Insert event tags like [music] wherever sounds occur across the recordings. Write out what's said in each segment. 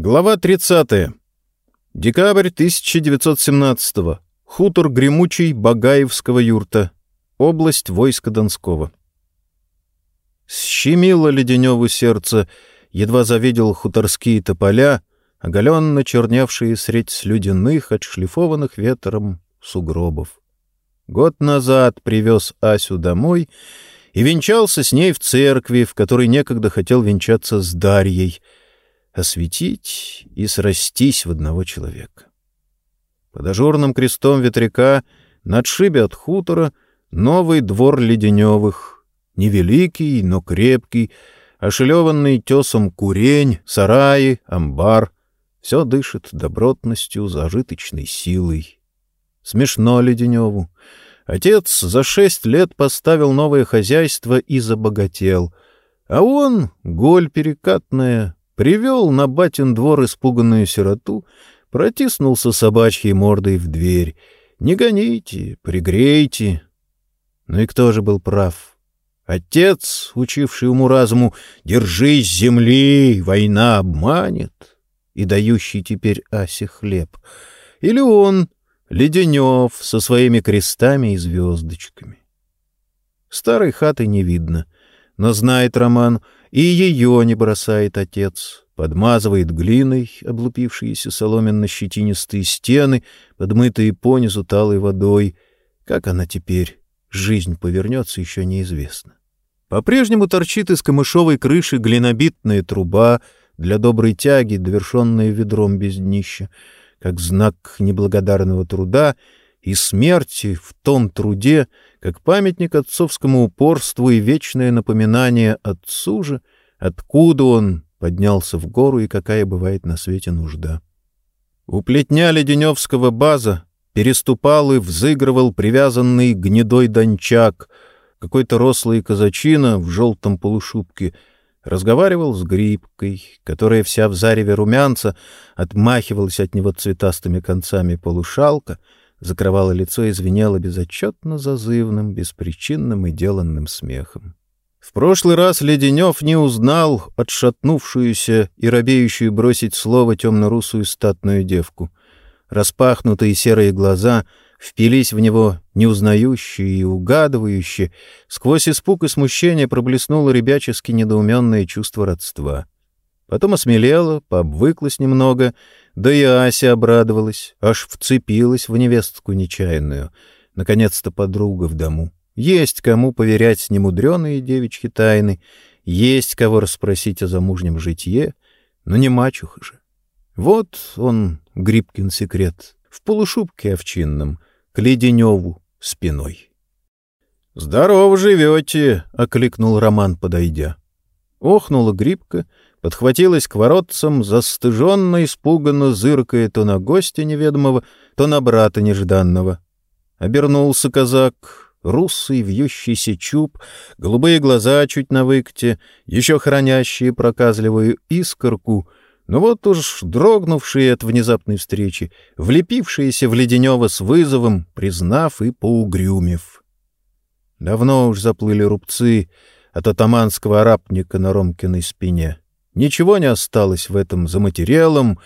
Глава 30. Декабрь 1917. Хутор Гремучий Багаевского юрта. Область войска Донского. Щемило Леденеву сердце, едва завидел хуторские тополя, оголенно чернявшие средь слюдяных, отшлифованных ветром сугробов. Год назад привез Асю домой и венчался с ней в церкви, в которой некогда хотел венчаться с Дарьей — осветить и срастись в одного человека. Под ажурным крестом ветряка на отшибе от хутора новый двор Леденевых, невеликий, но крепкий, ошелеванный тесом курень, сараи, амбар. Все дышит добротностью, зажиточной силой. Смешно Леденеву. Отец за шесть лет поставил новое хозяйство и забогател, а он, голь перекатная, Привел на батин двор испуганную сироту, протиснулся собачьей мордой в дверь. «Не гоните, пригрейте». Ну и кто же был прав? Отец, учивший уму-разуму «Держись земли, война обманет» и дающий теперь Асе хлеб. Или он, Леденев, со своими крестами и звездочками. Старой хаты не видно, но знает Роман — и ее не бросает отец, подмазывает глиной облупившиеся соломенно-щетинистые стены, подмытые понизу талой водой. Как она теперь? Жизнь повернется, еще неизвестно. По-прежнему торчит из камышовой крыши глинобитная труба для доброй тяги, довершенная ведром без днища, как знак неблагодарного труда и смерти в том труде, как памятник отцовскому упорству и вечное напоминание отцу же, откуда он поднялся в гору и какая бывает на свете нужда. У плетня Леденевского база переступал и взыгрывал привязанный гнедой дончак, какой-то рослый казачина в желтом полушубке — разговаривал с грибкой, которая вся в зареве румянца отмахивалась от него цветастыми концами полушалка — закрывала лицо и звенела безотчетно зазывным, беспричинным и деланным смехом. В прошлый раз Леденев не узнал отшатнувшуюся и робеющую бросить слово темно-русую статную девку. Распахнутые серые глаза впились в него неузнающие и угадывающие, сквозь испуг и смущение проблеснуло ребячески недоуменное чувство родства. Потом осмелела, пообвыклась немного — да и Ася обрадовалась, аж вцепилась в невестку нечаянную. Наконец-то подруга в дому. Есть кому поверять немудреные девичьи тайны, есть кого расспросить о замужнем житье, но не мачуха же. Вот он, Грибкин секрет, в полушубке овчинном, к Леденеву спиной. — Здорово живете! — окликнул Роман, подойдя. Охнула Грибка — подхватилась к воротцам, застыженно, испуганно зыркая то на гостя неведомого, то на брата нежданного. Обернулся казак, русый вьющийся чуб, голубые глаза чуть на выкте, еще хранящие проказливую искорку, но вот уж дрогнувшие от внезапной встречи, влепившиеся в Леденева с вызовом, признав и поугрюмив. Давно уж заплыли рубцы от атаманского арапника на Ромкиной спине. Ничего не осталось в этом за материалом,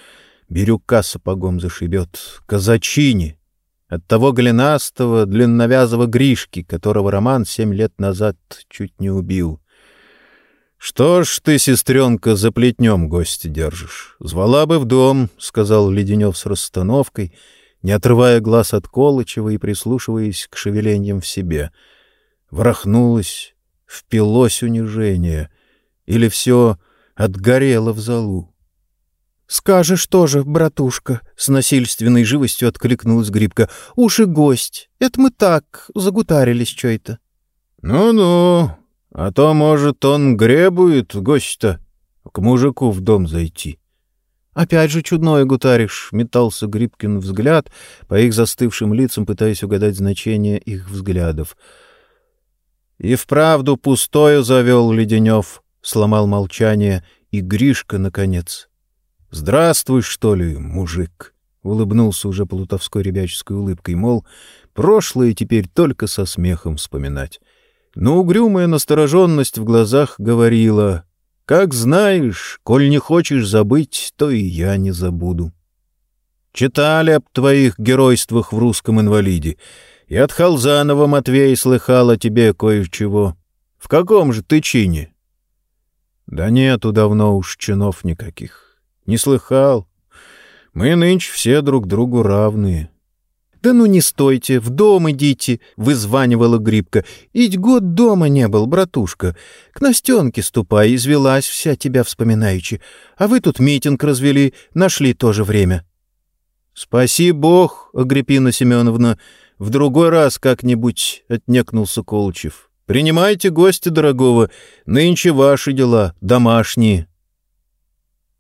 бирюка сапогом зашибет, казачини, от того голенастого, длинновязого Гришки, которого Роман семь лет назад чуть не убил. — Что ж ты, сестренка, за плетнем гости держишь? Звала бы в дом, — сказал Леденев с расстановкой, не отрывая глаз от Колычева и прислушиваясь к шевелениям в себе. Врахнулось, впилось унижение. Или все отгорела в залу. — Скажешь тоже, братушка, — с насильственной живостью откликнулась Грибка. — Уж и гость. Это мы так, загутарились. Ну — Ну-ну, а то, может, он гребует, гость-то, к мужику в дом зайти. — Опять же чудное гутаришь, — метался Грибкин взгляд, по их застывшим лицам пытаясь угадать значение их взглядов. — И вправду пустое завел Леденев, сломал молчание, и Гришка, наконец. «Здравствуй, что ли, мужик!» — улыбнулся уже полутовской ребяческой улыбкой, мол, прошлое теперь только со смехом вспоминать. Но угрюмая настороженность в глазах говорила Как знаешь, коль не хочешь забыть, то и я не забуду. Читали об твоих геройствах в русском инвалиде. И от Халзанова Матвей слыхал о тебе кое-чего. В каком же ты чине? Да нету давно уж чинов никаких. Не слыхал. Мы нынче все друг другу равные. «Да ну не стойте, в дом идите!» — вызванивала Грибка. «Идь год дома не был, братушка. К Настенке ступай, извелась вся тебя вспоминаючи. А вы тут митинг развели, нашли тоже время». «Спаси Бог, Агриппина Семеновна, в другой раз как-нибудь», — отнекнулся Колчев. «Принимайте гостя дорогого, нынче ваши дела, домашние».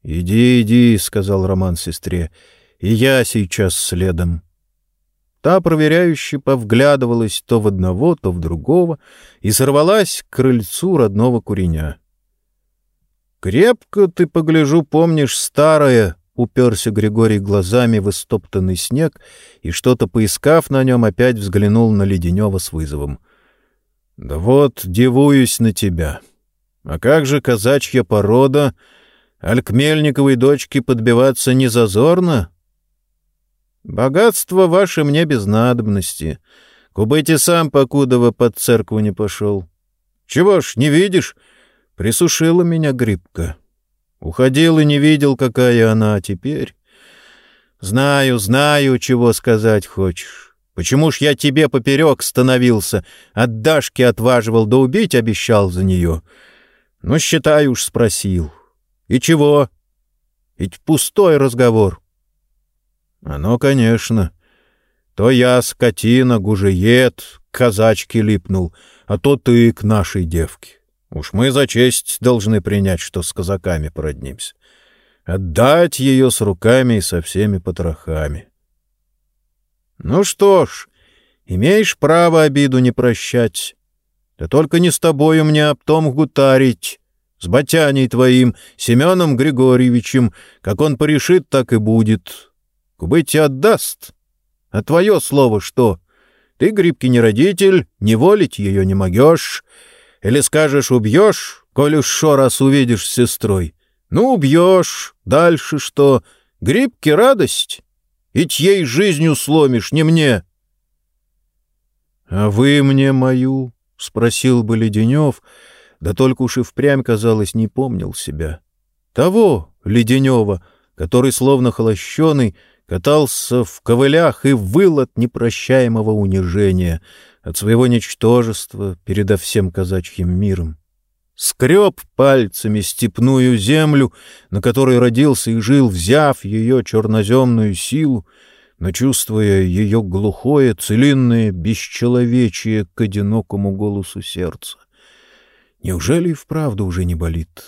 «Иди, иди», — сказал Роман сестре, — «и я сейчас следом». Та проверяюще повглядывалась то в одного, то в другого и сорвалась к крыльцу родного куреня. «Крепко ты, погляжу, помнишь старое», — уперся Григорий глазами в истоптанный снег и, что-то поискав на нем, опять взглянул на Леденева с вызовом. «Да вот, дивуюсь на тебя. А как же казачья порода? Аль к Мельниковой дочке подбиваться не зазорно?» Богатство ваше мне без надобности. Кубыте сам, покудова под церкву не пошел. Чего ж, не видишь? Присушила меня грибка. Уходил и не видел, какая она, а теперь... Знаю, знаю, чего сказать хочешь. Почему ж я тебе поперек становился, от Дашки отваживал, да убить обещал за нее? Ну, считай уж, спросил. И чего? Ведь пустой разговор. Оно, конечно. То я, скотина, гужеед, к казачке липнул, а то ты к нашей девке. Уж мы за честь должны принять, что с казаками породнимся. Отдать ее с руками и со всеми потрохами. Ну что ж, имеешь право обиду не прощать. Да только не с тобою мне об том гутарить, с батяней твоим, Семеном Григорьевичем, как он порешит, так и будет. Кубыть отдаст. А твое слово что? Ты, Грибки, не родитель, не волить ее не могешь. Или скажешь, убьешь, коль уж шо раз увидишь с сестрой. Ну, убьешь. Дальше что? Грибки радость. И чьей жизнью сломишь, не мне. — А вы мне мою? — спросил бы Леденев, да только уж и впрямь, казалось, не помнил себя. Того Леденева, который, словно холощеный, катался в ковылях и выл от непрощаемого унижения, от своего ничтожества передо всем казачьим миром. Скреб пальцами степную землю, на которой родился и жил, взяв ее черноземную силу, но чувствуя ее глухое, целинное бесчеловечие к одинокому голосу сердца. Неужели и вправду уже не болит?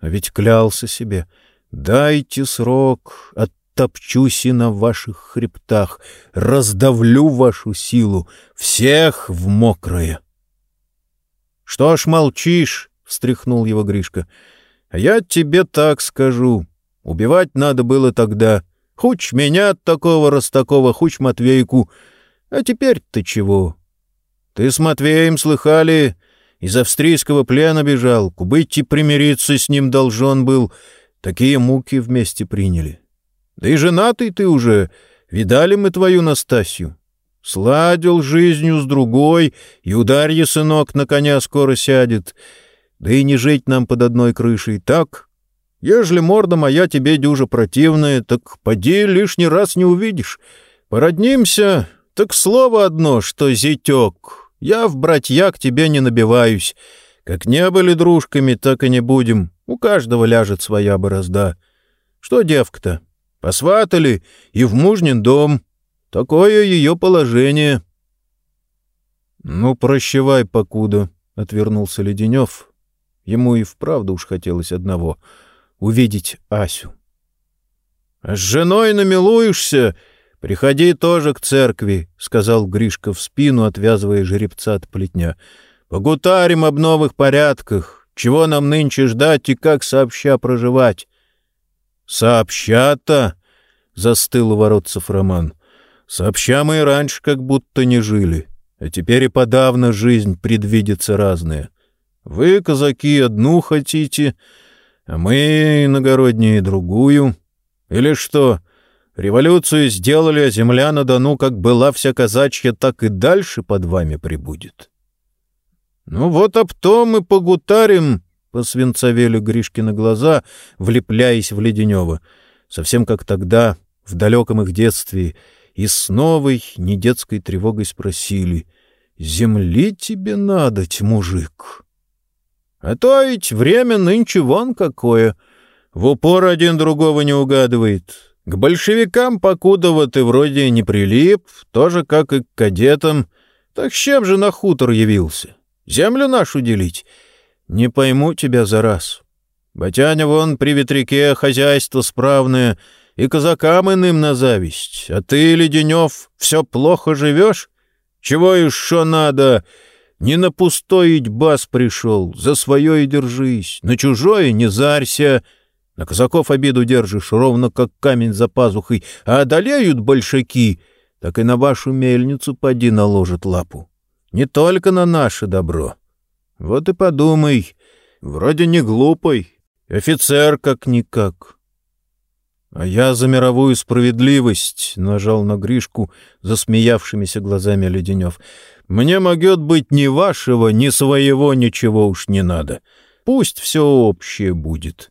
А ведь клялся себе — Дайте срок, от Топчусь и на ваших хребтах, раздавлю вашу силу, всех в мокрое. — Что ж молчишь? — встряхнул его Гришка. — А я тебе так скажу. Убивать надо было тогда. Хуч меня от такого раз такого, хуч Матвейку. А теперь ты чего? Ты с Матвеем слыхали? Из австрийского плена бежал. Кубыть примириться с ним должен был. Такие муки вместе приняли. Да и женатый ты уже, видали мы твою Настасью. Сладил жизнью с другой, и ударье, сынок, на коня скоро сядет. Да и не жить нам под одной крышей, так? Ежели морда моя тебе дюжа противная, так поди лишний раз не увидишь. Породнимся, так слово одно, что зятек. Я в братья к тебе не набиваюсь. Как не были дружками, так и не будем. У каждого ляжет своя борозда. Что девка-то? Посватали и в мужнин дом. Такое ее положение. — Ну, прощавай, покуда, — отвернулся Леденев. Ему и вправду уж хотелось одного — увидеть Асю. — С женой намилуешься? Приходи тоже к церкви, — сказал Гришка в спину, отвязывая жеребца от плетня. — Погутарим об новых порядках, чего нам нынче ждать и как сообща проживать. «Сообща-то!» — застыл у воротцев Роман. «Сообща мы и раньше как будто не жили, а теперь и подавно жизнь предвидится разная. Вы, казаки, одну хотите, а мы, иногородние, другую. Или что, революцию сделали, а земля на Дону, как была вся казачья, так и дальше под вами прибудет? Ну вот об том и погутарим, — посвинцовели Гришкины глаза, влепляясь в Леденева, совсем как тогда, в далеком их детстве, и с новой, недетской тревогой спросили, «Земли тебе надо, мужик?» «А то ведь время нынче вон какое, в упор один другого не угадывает. К большевикам, покуда ты вроде не прилип, тоже как и к кадетам, так с чем же на хутор явился? Землю нашу делить?» «Не пойму тебя за раз. Батяня вон при ветряке хозяйство справное — и казакам иным на зависть. А ты, Леденев, все плохо живешь? Чего еще надо? Не на пустой бас пришел, за свое и держись, на чужое не зарься. На казаков обиду держишь, ровно как камень за пазухой, а одолеют большаки, так и на вашу мельницу поди наложат лапу. Не только на наше добро. Вот и подумай, вроде не глупый, офицер как-никак». «А я за мировую справедливость», — нажал на Гришку засмеявшимися глазами Леденев. «Мне могет быть ни вашего, ни своего ничего уж не надо. Пусть все общее будет».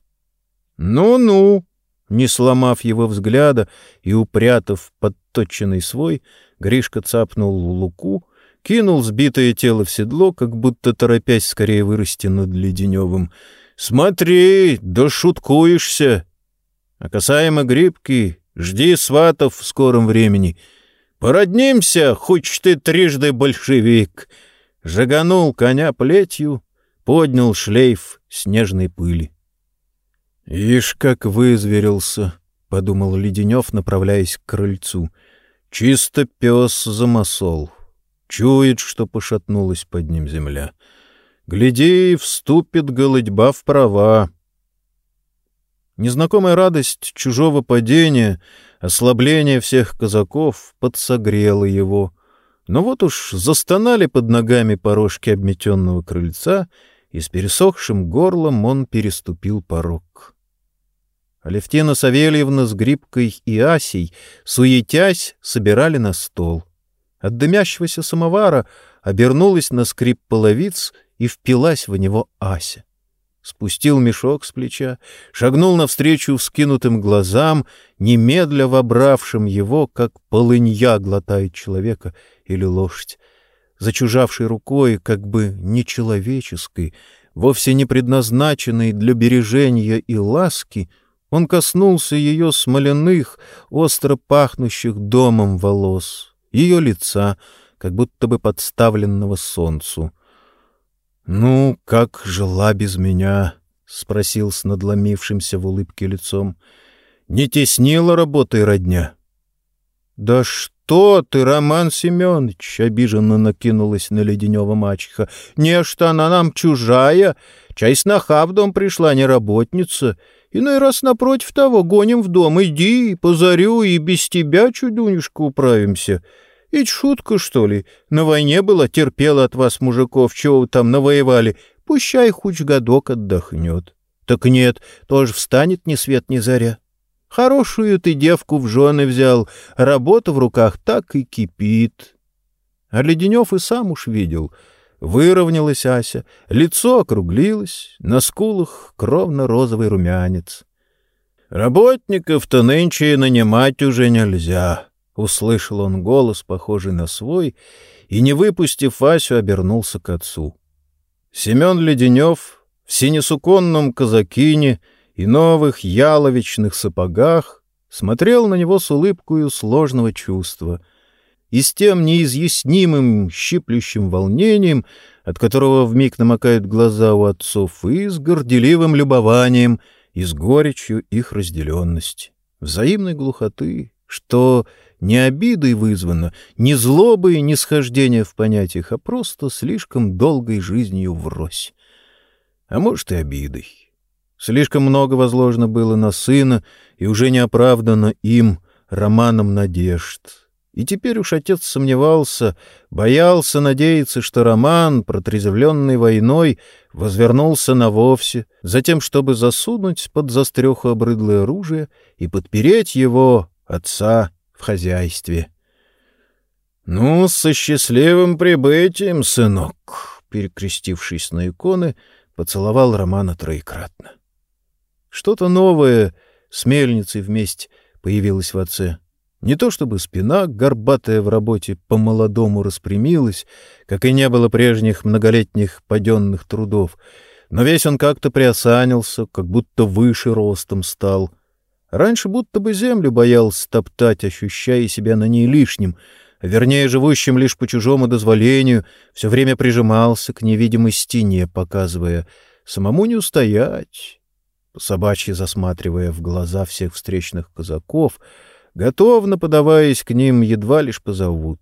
«Ну-ну», — не сломав его взгляда и упрятав подточенный свой, Гришка цапнул луку, кинул сбитое тело в седло, как будто торопясь скорее вырасти над Леденевым. «Смотри, да шуткуешься!» А касаемо грибки, жди сватов в скором времени. Породнимся, хоть ты трижды большевик. Жаганул коня плетью, поднял шлейф снежной пыли. — Ишь, как вызверился, — подумал Леденев, направляясь к крыльцу. — Чисто пес замосол. Чует, что пошатнулась под ним земля. Гляди, вступит голодьба в права. Незнакомая радость чужого падения, ослабление всех казаков подсогрела его. Но вот уж застонали под ногами порожки обметенного крыльца, и с пересохшим горлом он переступил порог. Алевтина Савельевна с Грибкой и Асей, суетясь, собирали на стол. От дымящегося самовара обернулась на скрип половиц и впилась в него Ася спустил мешок с плеча, шагнул навстречу вскинутым глазам, немедля вобравшим его, как полынья глотает человека или лошадь. Зачужавшей рукой, как бы нечеловеческой, вовсе не предназначенной для бережения и ласки, он коснулся ее смоляных, остро пахнущих домом волос, ее лица, как будто бы подставленного солнцу — «Ну, как жила без меня?» — спросил с надломившимся в улыбке лицом. «Не теснила работой родня?» «Да что ты, Роман Семенович!» — обиженно накинулась на Леденева мачеха. «Не, что она нам чужая. Чай сноха в дом пришла, не работница. Иной раз напротив того гоним в дом. Иди, позарю, и без тебя, чудунюшка, управимся. Ведь шутка, что ли? На войне была, терпела от вас, мужиков, чего вы там навоевали. Пущай хоть годок отдохнет. Так нет, тоже встанет ни свет ни заря. Хорошую ты девку в жены взял, работа в руках так и кипит. А Леденев и сам уж видел. Выровнялась Ася, лицо округлилось, на скулах кровно-розовый румянец. Работников-то нынче нанимать уже нельзя. Услышал он голос, похожий на свой, и, не выпустив Асю, обернулся к отцу. Семен Леденев в синесуконном казакине и новых яловичных сапогах смотрел на него с улыбкою сложного чувства и с тем неизъяснимым щиплющим волнением, от которого вмиг намокают глаза у отцов, и с горделивым любованием, и с горечью их разделенности, взаимной глухоты, что не обидой вызвано, не злобой, не схождение в понятиях, а просто слишком долгой жизнью врозь. А может, и обидой. Слишком много возложено было на сына и уже не оправдано им романом надежд. И теперь уж отец сомневался, боялся надеяться, что Роман, протрезвленный войной, возвернулся на вовсе, затем, чтобы засунуть под застреху обрыдлое оружие и подпереть его, отца, в хозяйстве. — Ну, со счастливым прибытием, сынок! — перекрестившись на иконы, поцеловал Романа троекратно. Что-то новое с мельницей вместе появилось в отце — не то чтобы спина, горбатая в работе, по-молодому распрямилась, как и не было прежних многолетних паденных трудов, но весь он как-то приосанился, как будто выше ростом стал. Раньше будто бы землю боялся топтать, ощущая себя на ней лишним, вернее, живущим лишь по чужому дозволению, все время прижимался к невидимой стене, показывая «самому не устоять». Собачьи засматривая в глаза всех встречных казаков — готовно подаваясь к ним, едва лишь позовут.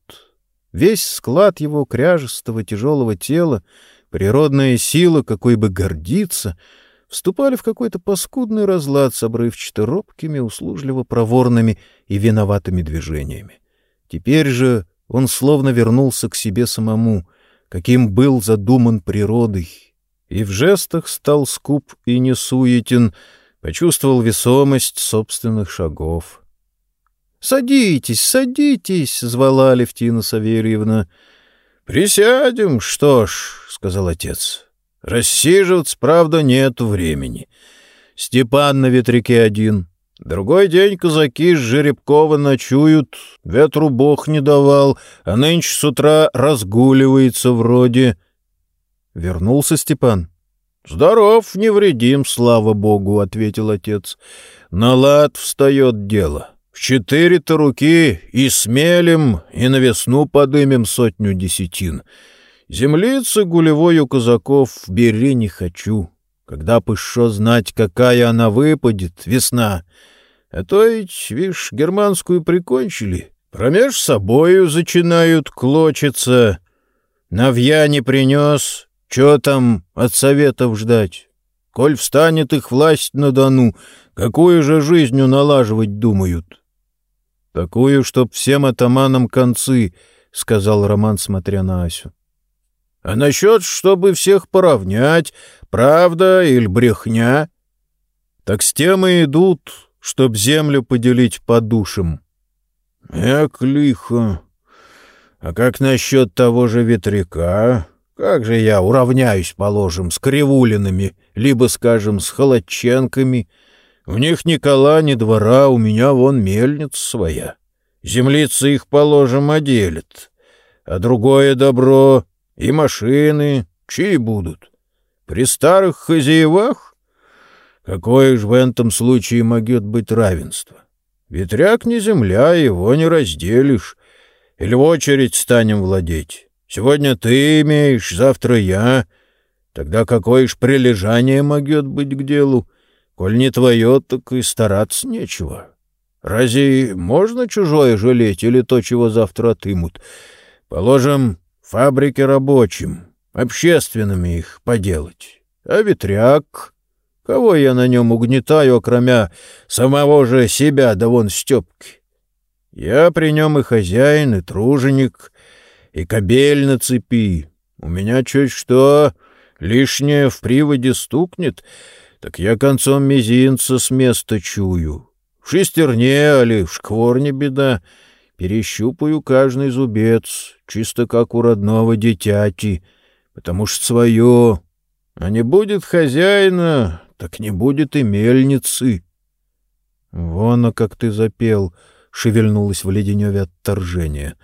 Весь склад его кряжестого тяжелого тела, природная сила, какой бы гордиться, вступали в какой-то паскудный разлад с обрывчато робкими, услужливо проворными и виноватыми движениями. Теперь же он словно вернулся к себе самому, каким был задуман природой, и в жестах стал скуп и несуетен, почувствовал весомость собственных шагов. Садитесь, садитесь, звала Левтина Савельевна. Присядем, что ж, сказал отец. Рассиживаться, правда, нет времени. Степан на ветряке один. Другой день казаки с Жеребкова ночуют, ветру бог не давал, а нынче с утра разгуливается вроде. Вернулся Степан. Здоров, невредим, слава богу, ответил отец. На лад встает дело. В четыре-то руки и смелим, и на весну подымем сотню десятин. Землицы гулевой казаков бери не хочу. Когда бы шо знать, какая она выпадет, весна. А то ведь, вишь, германскую прикончили. Промеж собою зачинают клочиться. Навья не принес, чё там от советов ждать? Коль встанет их власть на Дону, какую же жизнью налаживать думают? — Такую, чтоб всем атаманам концы, — сказал Роман, смотря на Асю. — А насчет, чтобы всех поравнять, правда или брехня? — Так с тем и идут, чтоб землю поделить по душам. — Эк, лихо. А как насчет того же ветряка? Как же я уравняюсь, положим, с кривулинами, либо, скажем, с холодченками — у них ни кола, ни двора, у меня вон мельница своя. Землица их, положим, оделит. А другое добро и машины чьи будут? При старых хозяевах? Какое ж в этом случае могет быть равенство? Ветряк не земля, его не разделишь. Или в очередь станем владеть. Сегодня ты имеешь, завтра я. Тогда какое ж прилежание могет быть к делу? Коль не твое, так и стараться нечего. Разве можно чужое жалеть или то, чего завтра отымут? Положим, фабрики рабочим, общественными их поделать. А ветряк... Кого я на нем угнетаю, окромя самого же себя, да вон Степки? Я при нем и хозяин, и труженик, и кобель на цепи. У меня чуть что лишнее в приводе стукнет — так я концом мизинца с места чую. В шестерне, али в шкворне беда. Перещупаю каждый зубец, чисто как у родного дитяти, потому что свое. А не будет хозяина, так не будет и мельницы. Вон, а как ты запел, — шевельнулось в леденеве отторжение.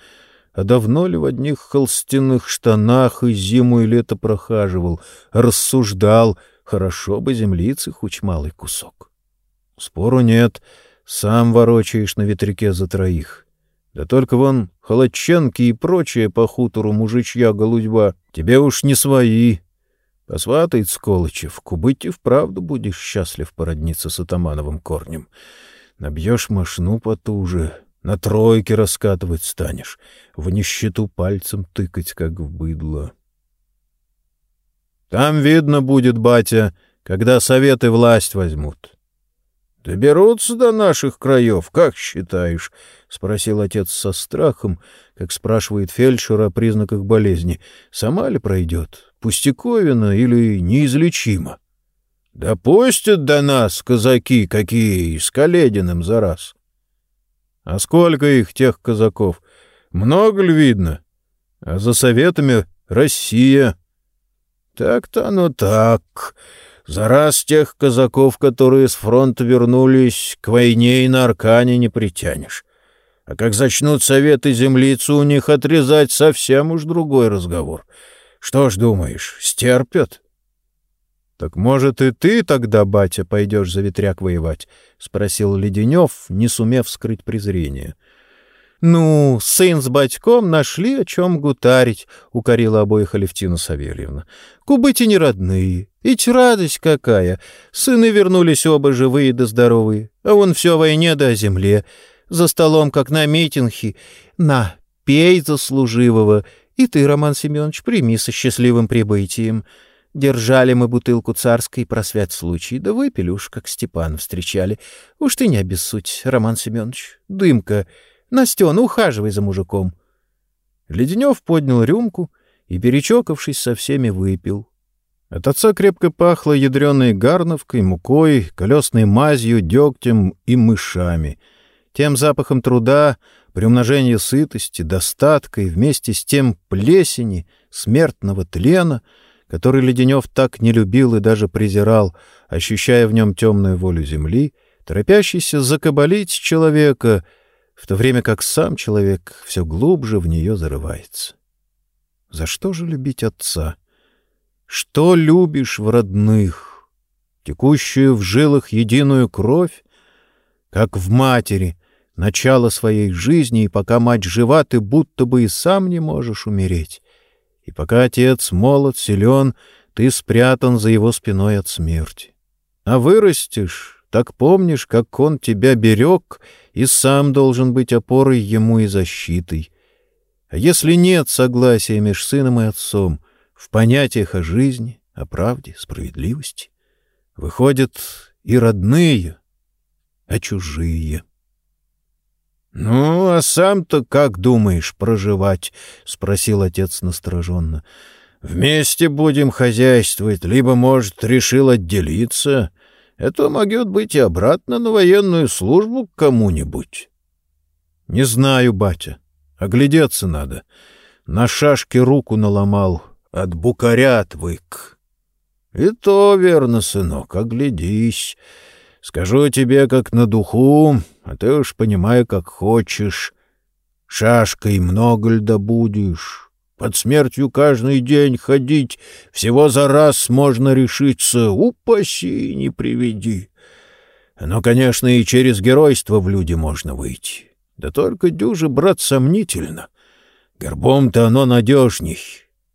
А давно ли в одних холстяных штанах и зиму и лето прохаживал, рассуждал — Хорошо бы землицы хоть малый кусок. Спору нет, сам ворочаешь на ветряке за троих. Да только вон холодченки и прочее по хутору мужичья голудьба тебе уж не свои. Посватает Сколычев, кубыть и вправду будешь счастлив породниться с атамановым корнем. Набьешь мошну потуже, на тройке раскатывать станешь, в нищету пальцем тыкать, как в быдло. Там видно будет, батя, когда советы власть возьмут. Доберутся до наших краев, как считаешь? — спросил отец со страхом, как спрашивает фельдшер о признаках болезни. Сама ли пройдет? Пустяковина или неизлечима? — Да пустят до нас казаки какие, с Калединым за раз. — А сколько их, тех казаков? Много ли видно? А за советами Россия. — Так-то оно так. За раз тех казаков, которые с фронта вернулись, к войне и на Аркане не притянешь. А как зачнут советы землицу у них отрезать, совсем уж другой разговор. Что ж думаешь, стерпят? — Так, может, и ты тогда, батя, пойдешь за ветряк воевать? — спросил Леденев, не сумев скрыть презрение. — «Ну, сын с батьком нашли, о чем гутарить», — укорила обоих Алевтина Савельевна. «Кубыти не родные. Ить радость какая! Сыны вернулись оба живые да здоровые, а он все о войне да о земле. За столом, как на митинге. На, пей заслуживого. И ты, Роман Семенович, прими со счастливым прибытием». Держали мы бутылку царской про свят случай, да выпили уж, как Степан встречали. Уж ты не обессудь, Роман Семенович. Дымка. Настен, ухаживай за мужиком. Леденев поднял рюмку и, перечокавшись, со всеми выпил. От отца крепко пахло ядреной гарновкой, мукой, колесной мазью, дегтем и мышами. Тем запахом труда, приумножения сытости, достатка и вместе с тем плесени, смертного тлена, который Леденев так не любил и даже презирал, ощущая в нем темную волю земли, торопящийся закабалить человека — в то время как сам человек все глубже в нее зарывается. За что же любить отца? Что любишь в родных? Текущую в жилах единую кровь? Как в матери, начало своей жизни, и пока мать жива, ты будто бы и сам не можешь умереть. И пока отец молод, силен, ты спрятан за его спиной от смерти. А вырастешь, так помнишь, как он тебя берег и сам должен быть опорой ему и защитой. А если нет согласия между сыном и отцом в понятиях о жизни, о правде, справедливости, выходят и родные, а чужие. — Ну, а сам-то как думаешь проживать? — спросил отец настороженно. — Вместе будем хозяйствовать, либо, может, решил отделиться — это могет быть и обратно на военную службу к кому-нибудь. — Не знаю, батя. Оглядеться надо. На шашке руку наломал, от букаря отвык. — И то верно, сынок, оглядись. Скажу тебе, как на духу, а ты уж понимай, как хочешь. Шашкой много льда будешь, под смертью каждый день ходить, всего за раз можно решиться, упаси не приведи. Но, конечно, и через геройство в люди можно выйти. Да только дюже, брат, сомнительно. Горбом-то оно надежней.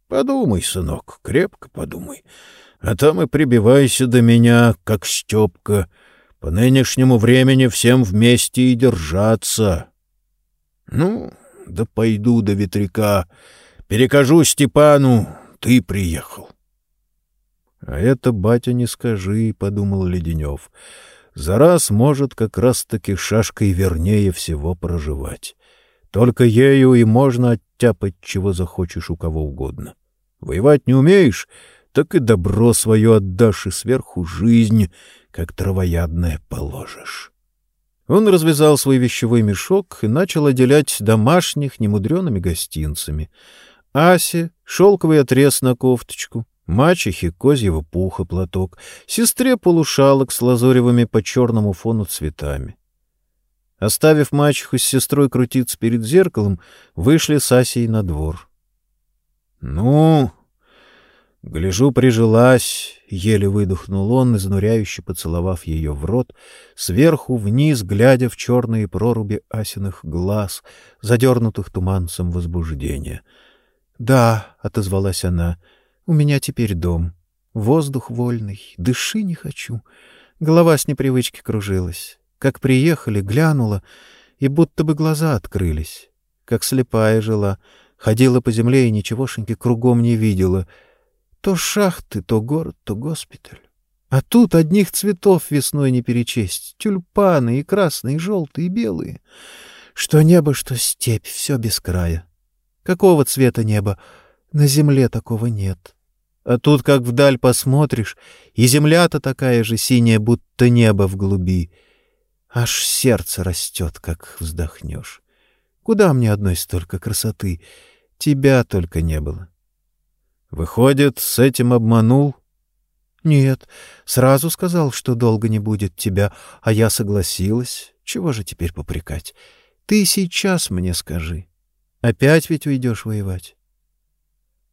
Подумай, сынок, крепко подумай. А там и прибивайся до меня, как Степка. По нынешнему времени всем вместе и держаться. Ну, да пойду до ветряка, — Перекажу Степану, ты приехал. — А это, батя, не скажи, — подумал Леденев. За раз может как раз-таки шашкой вернее всего проживать. Только ею и можно оттяпать, чего захочешь у кого угодно. Воевать не умеешь, так и добро свое отдашь, и сверху жизнь, как травоядное, положишь. Он развязал свой вещевой мешок и начал отделять домашних немудреными гостинцами — Асе шелковый отрез на кофточку, мачехе козьего пуха платок, сестре полушалок с лазоревыми по черному фону цветами. Оставив мачеху с сестрой крутиться перед зеркалом, вышли с Асей на двор. — Ну, гляжу, прижилась, — еле выдохнул он, изнуряюще поцеловав ее в рот, сверху вниз, глядя в черные проруби Асиных глаз, задернутых туманцем возбуждения — «Да», — отозвалась она, — «у меня теперь дом. Воздух вольный, дыши не хочу». Голова с непривычки кружилась. Как приехали, глянула, и будто бы глаза открылись. Как слепая жила, ходила по земле и ничегошеньки кругом не видела. То шахты, то город, то госпиталь. А тут одних цветов весной не перечесть. Тюльпаны и красные, и желтые, и белые. Что небо, что степь, все без края. Какого цвета небо? На земле такого нет. А тут, как вдаль посмотришь, и земля-то такая же синяя, будто небо в глуби. Аж сердце растет, как вздохнешь. Куда мне одной столько красоты? Тебя только не было. Выходит, с этим обманул? Нет, сразу сказал, что долго не будет тебя, а я согласилась. Чего же теперь попрекать? Ты сейчас мне скажи. Опять ведь уйдешь воевать?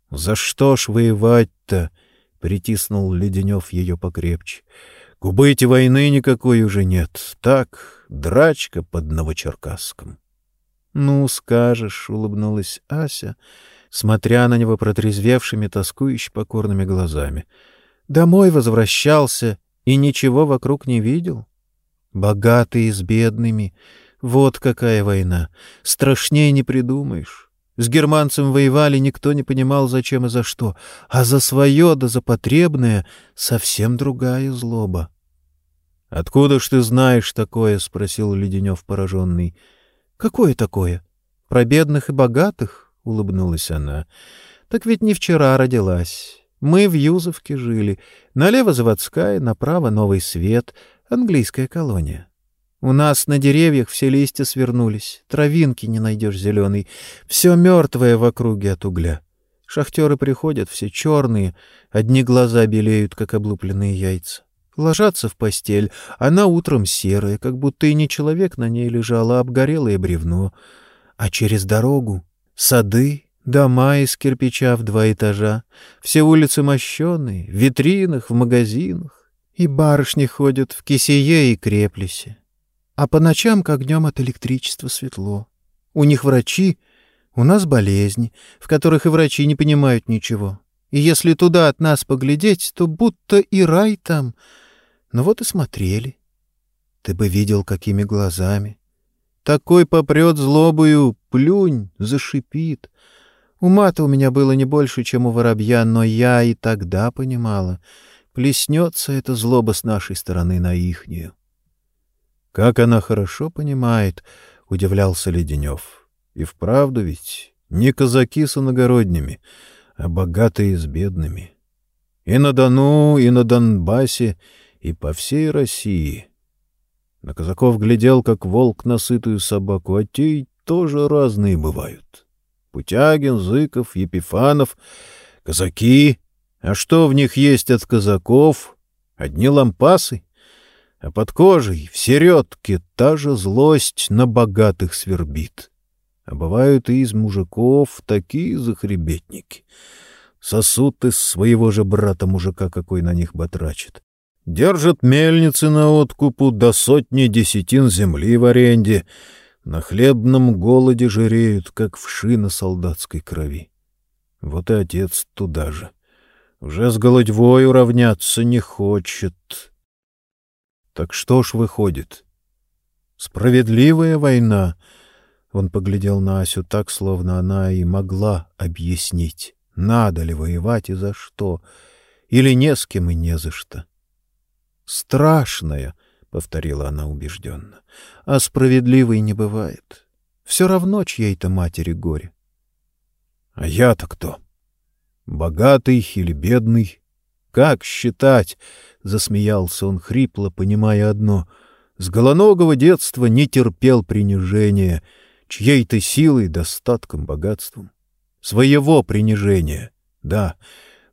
— За что ж воевать-то? — притиснул Леденев ее покрепче. — Губы эти войны никакой уже нет. Так, драчка под Новочеркасском. — Ну, скажешь, — улыбнулась Ася, смотря на него протрезвевшими, тоскующе покорными глазами. Домой возвращался и ничего вокруг не видел. Богатые с бедными — вот какая война. Страшнее не придумаешь. С германцем воевали, никто не понимал, зачем и за что. А за свое да за потребное совсем другая злоба. — Откуда ж ты знаешь такое? — спросил Леденев пораженный. — Какое такое? Про бедных и богатых? — улыбнулась она. — Так ведь не вчера родилась. Мы в Юзовке жили. Налево заводская, направо новый свет, английская колония. У нас на деревьях все листья свернулись, травинки не найдешь зеленый, все мертвое в округе от угля. Шахтеры приходят, все черные, одни глаза белеют, как облупленные яйца. Ложатся в постель, она утром серая, как будто и не человек на ней лежал, а обгорелое бревно. А через дорогу — сады, дома из кирпича в два этажа, все улицы мощеные, в витринах, в магазинах. И барышни ходят в кисее и креплесе. А по ночам, как днем от электричества, светло. У них врачи, у нас болезни, в которых и врачи не понимают ничего. И если туда от нас поглядеть, то будто и рай там. Ну вот и смотрели. Ты бы видел, какими глазами. Такой попрет злобою, плюнь, зашипит. Ума-то у меня было не больше, чем у воробья, но я и тогда понимала. Плеснется эта злоба с нашей стороны на ихнюю. Как она хорошо понимает, — удивлялся Леденев. И вправду ведь не казаки с иногородними, а богатые с бедными. И на Дону, и на Донбассе, и по всей России. На казаков глядел, как волк на сытую собаку, а те тоже разные бывают. Путягин, Зыков, Епифанов, казаки. А что в них есть от казаков? Одни лампасы а под кожей, в середке, та же злость на богатых свербит. А бывают и из мужиков такие захребетники. Сосут из своего же брата-мужика, какой на них батрачит. Держат мельницы на откупу до сотни десятин земли в аренде. На хлебном голоде жиреют, как вши на солдатской крови. Вот и отец туда же. Уже с голодьвой уравняться не хочет. Так что ж выходит? Справедливая война. Он поглядел на Асю так, словно она и могла объяснить, надо ли воевать и за что, или не с кем и не за что. Страшная, — повторила она убежденно, — а справедливой не бывает. Все равно чьей-то матери горе. А я-то кто? Богатый или бедный? Как считать? засмеялся он хрипло, понимая одно: с голоногого детства не терпел принижения, чьей-то силой, достатком, богатством, своего принижения. Да,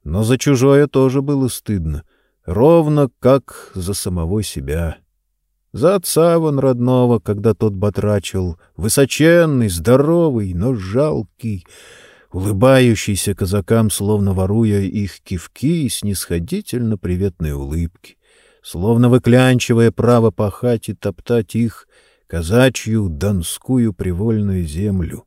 но за чужое тоже было стыдно, ровно как за самого себя. За отца вон родного, когда тот батрачил, высоченный, здоровый, но жалкий, улыбающийся казакам, словно воруя их кивки и снисходительно приветные улыбки, словно выклянчивая право пахать и топтать их казачью донскую привольную землю.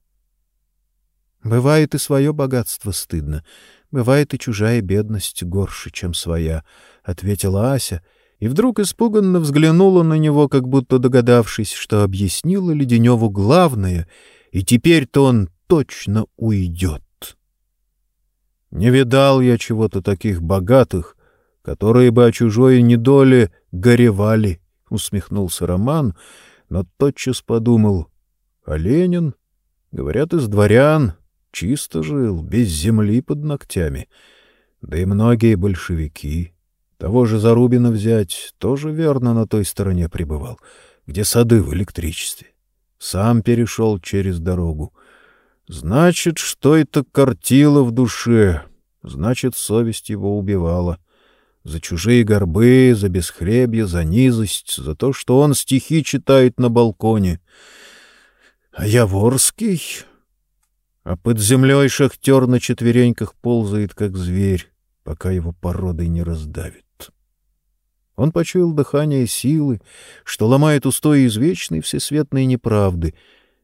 Бывает и свое богатство стыдно, бывает и чужая бедность горше, чем своя, — ответила Ася, и вдруг испуганно взглянула на него, как будто догадавшись, что объяснила Леденеву главное, и теперь-то он точно уйдет. Не видал я чего-то таких богатых, которые бы о чужой недоле горевали, — усмехнулся Роман, но тотчас подумал. А Ленин, говорят, из дворян, чисто жил, без земли под ногтями. Да и многие большевики. Того же Зарубина взять тоже верно на той стороне пребывал, где сады в электричестве. Сам перешел через дорогу. Значит, что это картило в душе, значит, совесть его убивала. За чужие горбы, за бесхлебье, за низость, за то, что он стихи читает на балконе. А Яворский... А под землей шахтер на четвереньках ползает, как зверь, пока его породой не раздавит. Он почуял дыхание силы, что ломает устои извечной всесветной неправды.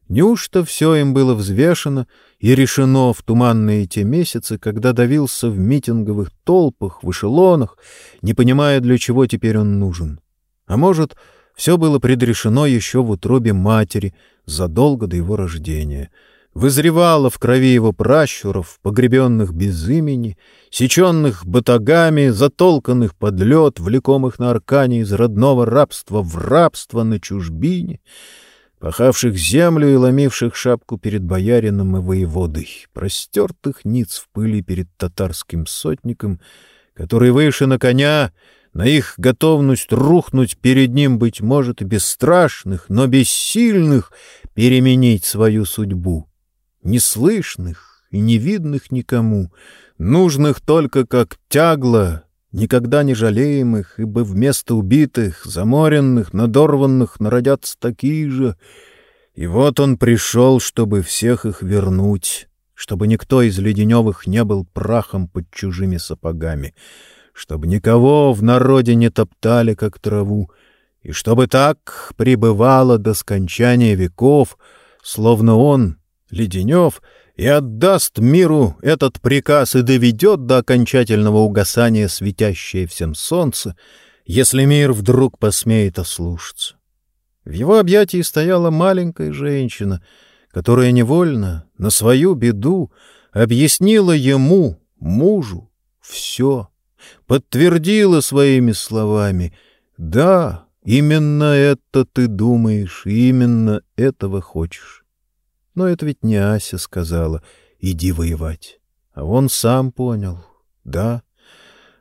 Неужто все им было взвешено и решено в туманные те месяцы, когда давился в митинговых толпах, в эшелонах, не понимая, для чего теперь он нужен? А может, все было предрешено еще в утробе матери, задолго до его рождения — вызревала в крови его пращуров, погребенных без имени, сеченных батагами, затолканных под лед, влекомых на аркане из родного рабства в рабство на чужбине, пахавших землю и ломивших шапку перед боярином и воеводой, простертых ниц в пыли перед татарским сотником, который выше на коня, на их готовность рухнуть перед ним, быть может, бесстрашных, но бессильных переменить свою судьбу неслышных и невидных никому, нужных только как тягло, никогда не жалеемых, ибо вместо убитых, заморенных, надорванных народятся такие же. И вот он пришел, чтобы всех их вернуть, чтобы никто из Леденевых не был прахом под чужими сапогами, чтобы никого в народе не топтали, как траву, и чтобы так пребывало до скончания веков, словно он — Леденев и отдаст миру этот приказ и доведет до окончательного угасания светящее всем солнце, если мир вдруг посмеет ослушаться. В его объятии стояла маленькая женщина, которая невольно, на свою беду, объяснила ему, мужу, все, подтвердила своими словами «Да, именно это ты думаешь, именно этого хочешь». Но это ведь не Ася сказала «иди воевать». А он сам понял. Да.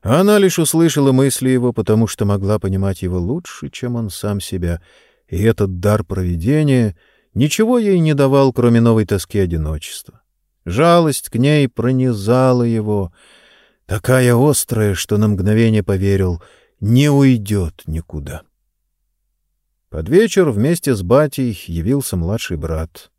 Она лишь услышала мысли его, потому что могла понимать его лучше, чем он сам себя. И этот дар провидения ничего ей не давал, кроме новой тоски одиночества. Жалость к ней пронизала его, такая острая, что на мгновение поверил, не уйдет никуда. Под вечер вместе с батей явился младший брат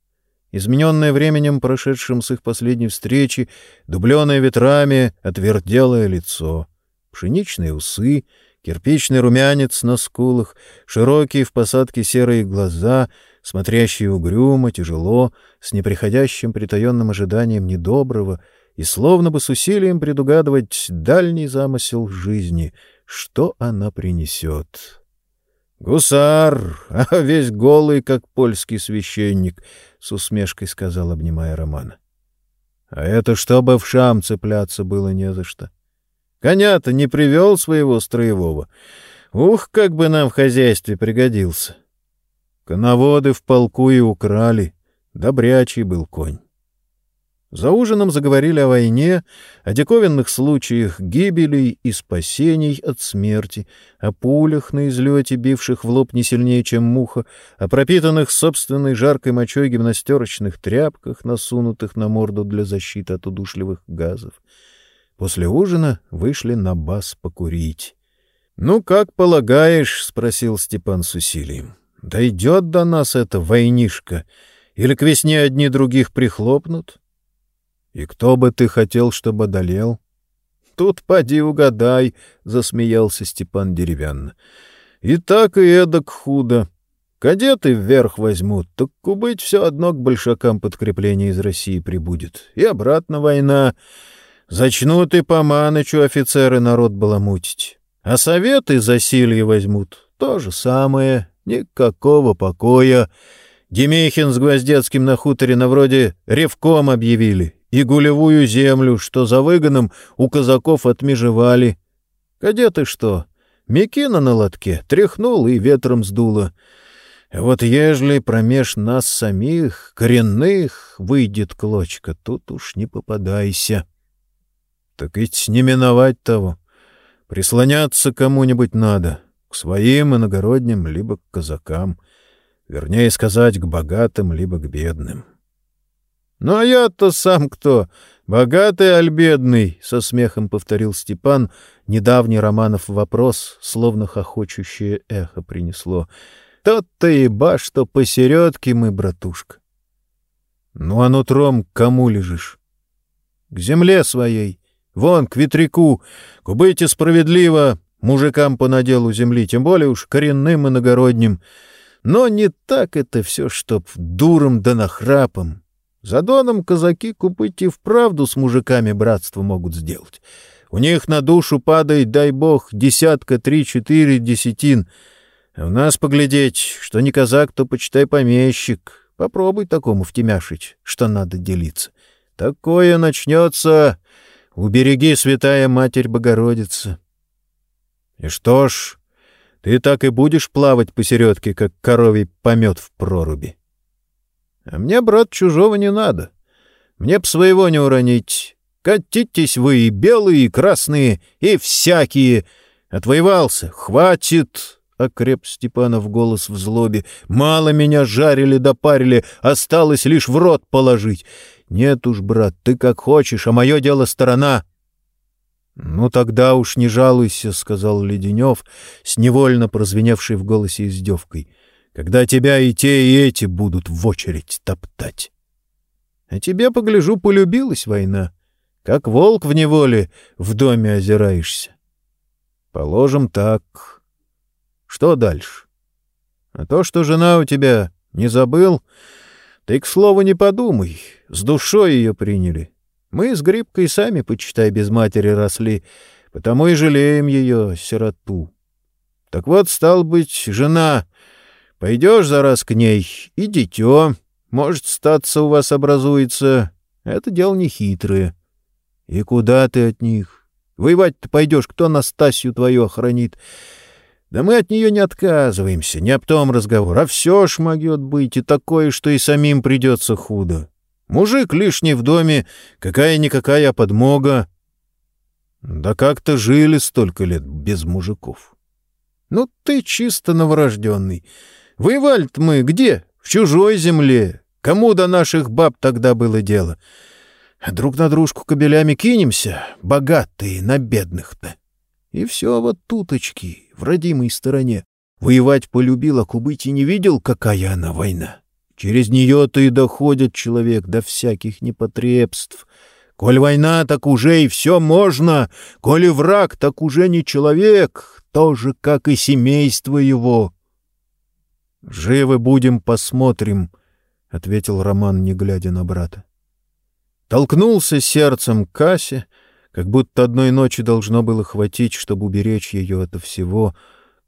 измененное временем, прошедшим с их последней встречи, дубленое ветрами, отверделое лицо, пшеничные усы, кирпичный румянец на скулах, широкие в посадке серые глаза, смотрящие угрюмо, тяжело, с неприходящим притаенным ожиданием недоброго и словно бы с усилием предугадывать дальний замысел жизни, что она принесет. «Гусар, [laughs] а весь голый, как польский священник», — с усмешкой сказал, обнимая Романа. «А это чтобы в шам цепляться было не за что. Коня-то не привел своего строевого. Ух, как бы нам в хозяйстве пригодился. Коноводы в полку и украли. Добрячий был конь. За ужином заговорили о войне, о диковинных случаях гибелей и спасений от смерти, о пулях на излете, бивших в лоб не сильнее, чем муха, о пропитанных собственной жаркой мочой гимнастерочных тряпках, насунутых на морду для защиты от удушливых газов. После ужина вышли на бас покурить. — Ну, как полагаешь, — спросил Степан с усилием, — дойдет до нас эта войнишка, или к весне одни других прихлопнут? — и кто бы ты хотел, чтобы одолел? — Тут поди угадай, — засмеялся Степан деревянно. — И так и эдак худо. Кадеты вверх возьмут, так кубыть все одно к большакам подкрепление из России прибудет. И обратно война. Зачнут и по Манычу офицеры народ баламутить. А советы засилье возьмут. То же самое. Никакого покоя. Демихин с Гвоздецким на хуторе на вроде ревком объявили и гулевую землю, что за выгоном у казаков отмежевали. Кадеты что? Микина на лотке тряхнул и ветром сдуло. Вот ежели промеж нас самих, коренных, выйдет клочка, тут уж не попадайся. Так ведь не миновать того. Прислоняться кому-нибудь надо, к своим иногородним, либо к казакам. Вернее сказать, к богатым, либо к бедным. «Ну а я-то сам кто? Богатый аль бедный?» — со смехом повторил Степан. Недавний Романов вопрос, словно хохочущее эхо принесло. «Тот-то и ба, что посередке мы, братушка». «Ну а нутром к кому лежишь?» «К земле своей. Вон, к ветряку. Кубыйте справедливо, мужикам по наделу земли, тем более уж коренным иногородним. Но не так это все, чтоб дуром да нахрапом». За доном казаки купить и вправду с мужиками братство могут сделать. У них на душу падает, дай бог, десятка, три-четыре десятин. А у нас поглядеть, что не казак, то почитай помещик. Попробуй такому втемяшить, что надо делиться. Такое начнется. Убереги, святая Матерь Богородица. И что ж, ты так и будешь плавать посередке, как коровий помет в проруби. А мне, брат, чужого не надо. Мне б своего не уронить. Катитесь вы и белые, и красные, и всякие. Отвоевался. Хватит, — окреп Степанов голос в злобе. Мало меня жарили да парили, осталось лишь в рот положить. Нет уж, брат, ты как хочешь, а мое дело сторона. — Ну тогда уж не жалуйся, — сказал Леденев, с невольно прозвеневшей в голосе издевкой. — когда тебя и те, и эти будут в очередь топтать. А тебе, погляжу, полюбилась война. Как волк в неволе в доме озираешься. Положим так. Что дальше? А то, что жена у тебя не забыл, ты, к слову, не подумай. С душой ее приняли. Мы с Грибкой сами, почитай, без матери росли, потому и жалеем ее, сироту. Так вот, стал быть, жена Пойдешь за раз к ней, и дитё. Может, статься у вас образуется. Это дело нехитрое. И куда ты от них? Воевать-то пойдешь, кто Настасью твою охранит? Да мы от нее не отказываемся, не об том разговор, а все ж могет быть и такое, что и самим придется худо. Мужик лишний в доме, какая-никакая подмога. Да как-то жили столько лет без мужиков. Ну, ты чисто новорожденный. Воевали мы где? В чужой земле. Кому до наших баб тогда было дело? Друг на дружку кобелями кинемся, богатые на бедных-то. И все вот туточки, в родимой стороне. Воевать полюбил, а кубыть и не видел, какая она война. Через нее-то и доходит человек до всяких непотребств. Коль война, так уже и все можно. Коли враг, так уже не человек, тоже, как и семейство его. «Живы будем, посмотрим», — ответил Роман, не глядя на брата. Толкнулся сердцем к кассе, как будто одной ночи должно было хватить, чтобы уберечь ее от всего,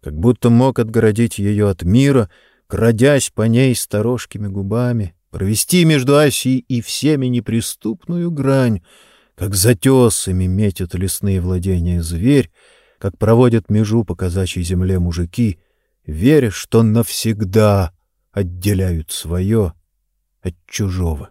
как будто мог отгородить ее от мира, крадясь по ней сторожкими губами, провести между Асией и всеми неприступную грань, как затесами метят лесные владения зверь, как проводят межу по казачьей земле мужики, веря, что навсегда отделяют свое от чужого.